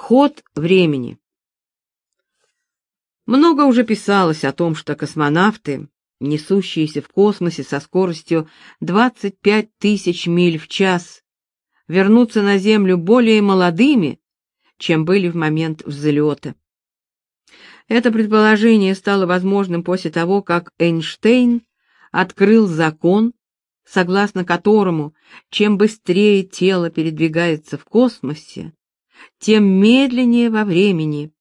Ход времени. Много уже писалось о том, что космонавты, несущиеся в космосе со скоростью 25 тысяч миль в час, вернутся на Землю более молодыми, чем были в момент взлета. Это предположение стало возможным после того, как Эйнштейн открыл закон, согласно которому чем быстрее тело передвигается в космосе, тем медленнее во времени.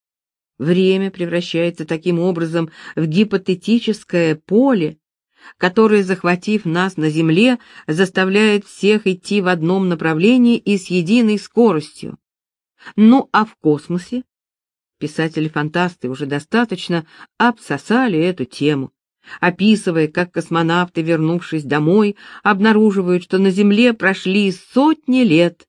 Время превращается таким образом в гипотетическое поле, которое, захватив нас на Земле, заставляет всех идти в одном направлении и с единой скоростью. Ну а в космосе? Писатели-фантасты уже достаточно обсосали эту тему, описывая, как космонавты, вернувшись домой, обнаруживают, что на Земле прошли сотни лет,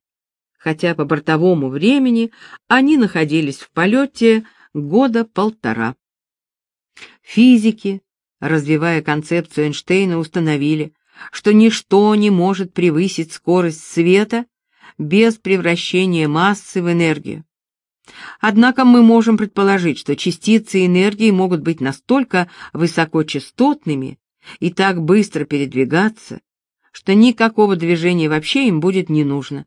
хотя по бортовому времени они находились в полете года полтора. Физики, развивая концепцию Эйнштейна, установили, что ничто не может превысить скорость света без превращения массы в энергию. Однако мы можем предположить, что частицы энергии могут быть настолько высокочастотными и так быстро передвигаться, что никакого движения вообще им будет не нужно.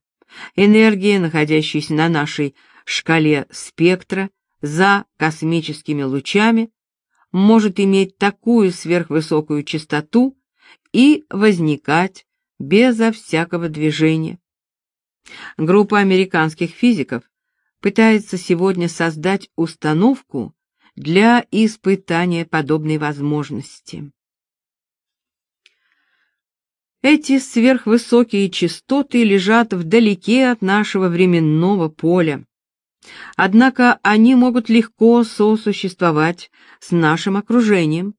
Энергия, находящаяся на нашей шкале спектра за космическими лучами, может иметь такую сверхвысокую частоту и возникать безо всякого движения. Группа американских физиков пытается сегодня создать установку для испытания подобной возможности. Эти сверхвысокие частоты лежат вдалеке от нашего временного поля. Однако они могут легко сосуществовать с нашим окружением,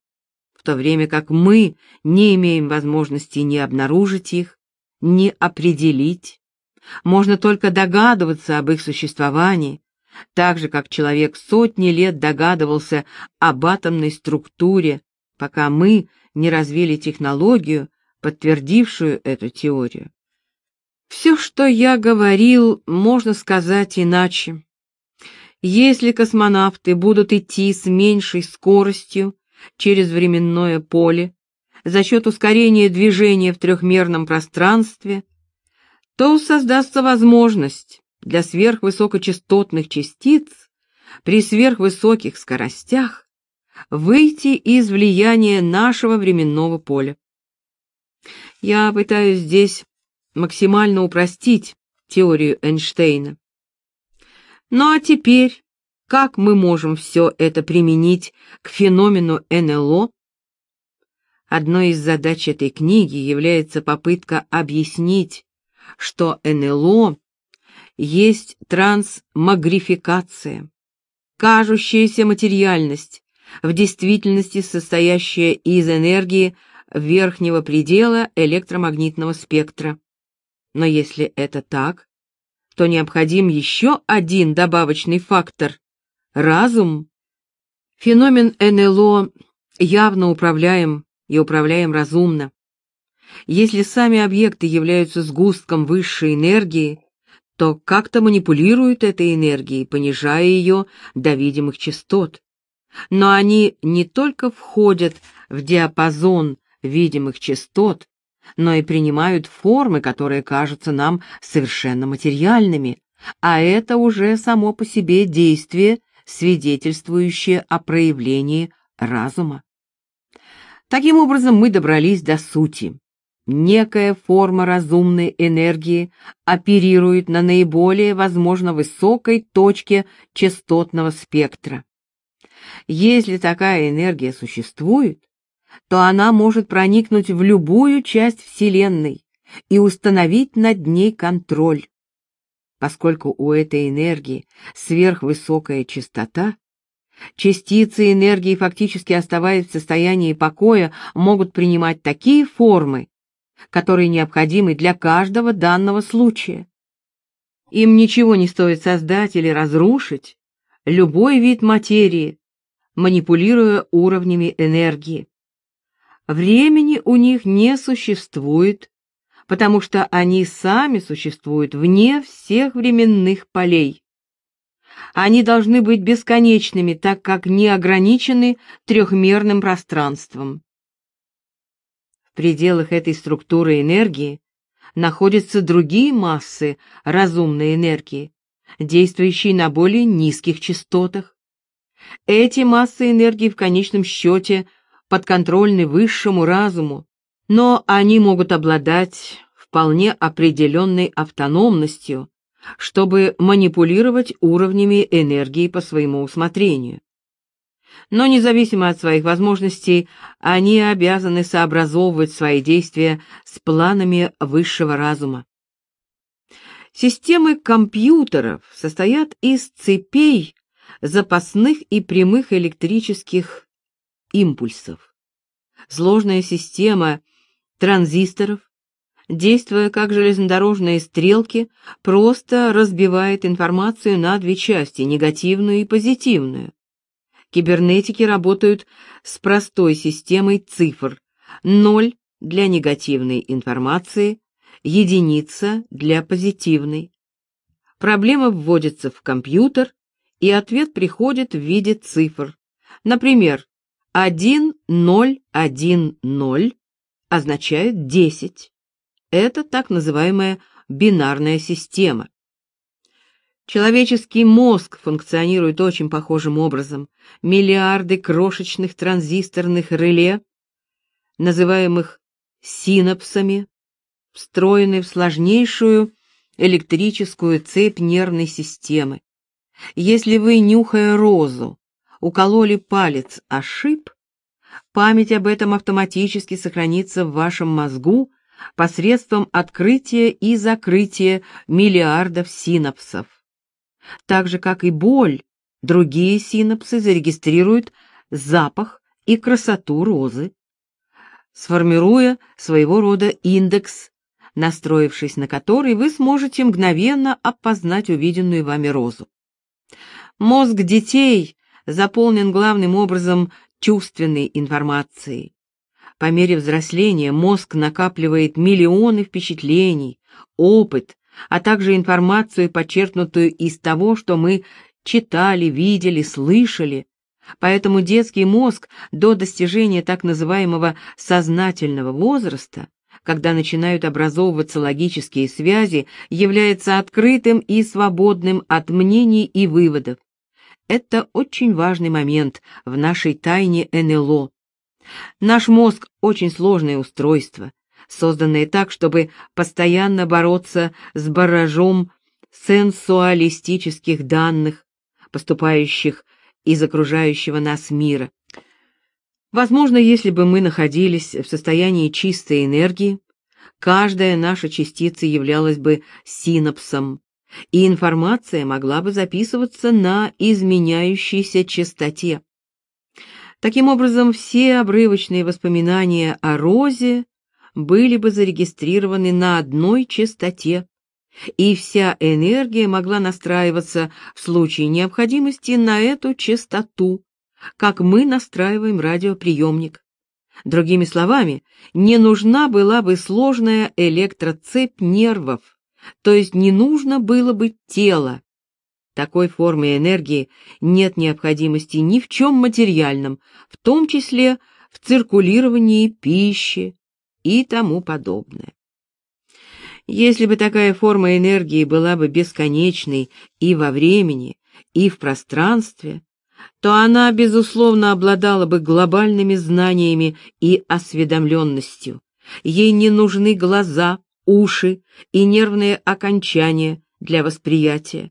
в то время как мы не имеем возможности ни обнаружить их, ни определить. Можно только догадываться об их существовании, так же как человек сотни лет догадывался об атомной структуре, пока мы не развили технологию, подтвердившую эту теорию. Все, что я говорил, можно сказать иначе. Если космонавты будут идти с меньшей скоростью через временное поле за счет ускорения движения в трехмерном пространстве, то создастся возможность для сверхвысокочастотных частиц при сверхвысоких скоростях выйти из влияния нашего временного поля. Я пытаюсь здесь максимально упростить теорию Эйнштейна. Ну а теперь, как мы можем все это применить к феномену НЛО? Одной из задач этой книги является попытка объяснить, что НЛО есть трансмагрификация, кажущаяся материальность, в действительности состоящая из энергии верхнего предела электромагнитного спектра. Но если это так, то необходим еще один добавочный фактор — разум. Феномен НЛО явно управляем и управляем разумно. Если сами объекты являются сгустком высшей энергии, то как-то манипулируют этой энергией, понижая ее до видимых частот. Но они не только входят в диапазон видимых частот, но и принимают формы, которые кажутся нам совершенно материальными, а это уже само по себе действие, свидетельствующее о проявлении разума. Таким образом, мы добрались до сути. Некая форма разумной энергии оперирует на наиболее, возможно, высокой точке частотного спектра. Если такая энергия существует, то она может проникнуть в любую часть Вселенной и установить над ней контроль. Поскольку у этой энергии сверхвысокая частота, частицы энергии, фактически оставаясь в состоянии покоя, могут принимать такие формы, которые необходимы для каждого данного случая. Им ничего не стоит создать или разрушить любой вид материи, манипулируя уровнями энергии. Времени у них не существует, потому что они сами существуют вне всех временных полей. Они должны быть бесконечными, так как не ограничены трехмерным пространством. В пределах этой структуры энергии находятся другие массы разумной энергии, действующие на более низких частотах. Эти массы энергии в конечном счете подконтрольны высшему разуму, но они могут обладать вполне определенной автономностью, чтобы манипулировать уровнями энергии по своему усмотрению. Но независимо от своих возможностей, они обязаны сообразовывать свои действия с планами высшего разума. Системы компьютеров состоят из цепей запасных и прямых электрических импульсов. Сложная система транзисторов действуя как железнодорожные стрелки, просто разбивает информацию на две части, негативную и позитивную. Кибернетики работают с простой системой цифр. Ноль для негативной информации, единица для позитивной. Проблема вводится в компьютер, и ответ приходит в виде цифр. Например, 1010 означает 10. Это так называемая бинарная система. Человеческий мозг функционирует очень похожим образом. Миллиарды крошечных транзисторных реле, называемых синапсами, встроены в сложнейшую электрическую цепь нервной системы. Если вы, нюхая розу, укололи палец о шип, память об этом автоматически сохранится в вашем мозгу посредством открытия и закрытия миллиардов синапсов. Так же, как и боль, другие синапсы зарегистрируют запах и красоту розы, сформируя своего рода индекс, настроившись на который вы сможете мгновенно опознать увиденную вами розу. Мозг детей заполнен главным образом чувственной информацией. По мере взросления мозг накапливает миллионы впечатлений, опыт, а также информацию, почерпнутую из того, что мы читали, видели, слышали. Поэтому детский мозг до достижения так называемого сознательного возраста, когда начинают образовываться логические связи, является открытым и свободным от мнений и выводов. Это очень важный момент в нашей тайне НЛО, Наш мозг очень сложное устройство, созданное так, чтобы постоянно бороться с баражом сенсуалистических данных, поступающих из окружающего нас мира. Возможно, если бы мы находились в состоянии чистой энергии, каждая наша частица являлась бы синапсом, и информация могла бы записываться на изменяющейся частоте. Таким образом, все обрывочные воспоминания о Розе были бы зарегистрированы на одной частоте, и вся энергия могла настраиваться в случае необходимости на эту частоту, как мы настраиваем радиоприемник. Другими словами, не нужна была бы сложная электроцепь нервов, то есть не нужно было бы тело, такой формы энергии нет необходимости ни в чем материальном, в том числе в циркулировании пищи и тому подобное. Если бы такая форма энергии была бы бесконечной и во времени, и в пространстве, то она, безусловно, обладала бы глобальными знаниями и осведомленностью. Ей не нужны глаза, уши и нервные окончания для восприятия.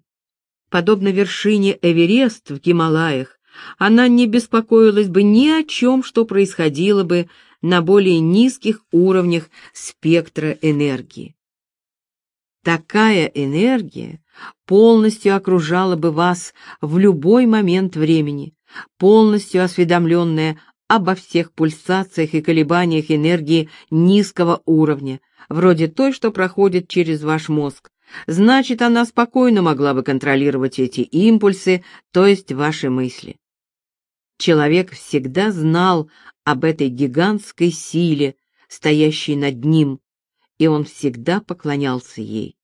Подобно вершине Эверест в Гималаях, она не беспокоилась бы ни о чем, что происходило бы на более низких уровнях спектра энергии. Такая энергия полностью окружала бы вас в любой момент времени, полностью осведомленная обо всех пульсациях и колебаниях энергии низкого уровня, вроде той, что проходит через ваш мозг, Значит, она спокойно могла бы контролировать эти импульсы, то есть ваши мысли. Человек всегда знал об этой гигантской силе, стоящей над ним, и он всегда поклонялся ей.